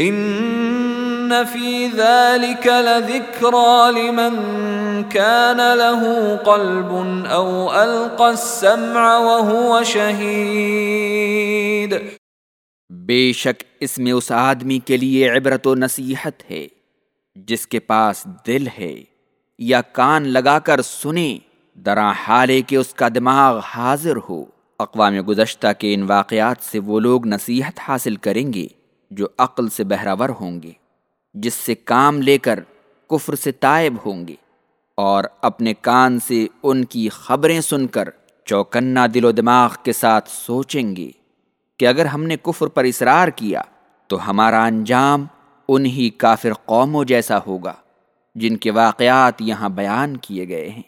ان فی ذلك لذکرى لمن كان له قلب او القى السمع وهو شہید بے شک اس میں اس آدمی کے لیے عبرت و نصیحت ہے، جس کے پاس دل ہے، یا کان لگا کر سنے، درا حالے کہ اس کا دماغ حاضر ہو۔ اقوام گزشتہ کے ان واقعات سے وہ لوگ نصیحت حاصل کریں گے۔ جو عقل سے بہراور ہوں گے، جس سے کام لے کر کفر سے تائب ہوں گے، اور اپنے کان سے ان کی خبریں سن کر چوکنا دل و دماغ کے ساتھ سوچیں گے کہ اگر ہم نے کفر پر اصرار کیا تو ہمارا انجام انہی کافر قوموں جیسا ہوگا، جن کے واقعات یہاں بیان کیے گئے ہیں۔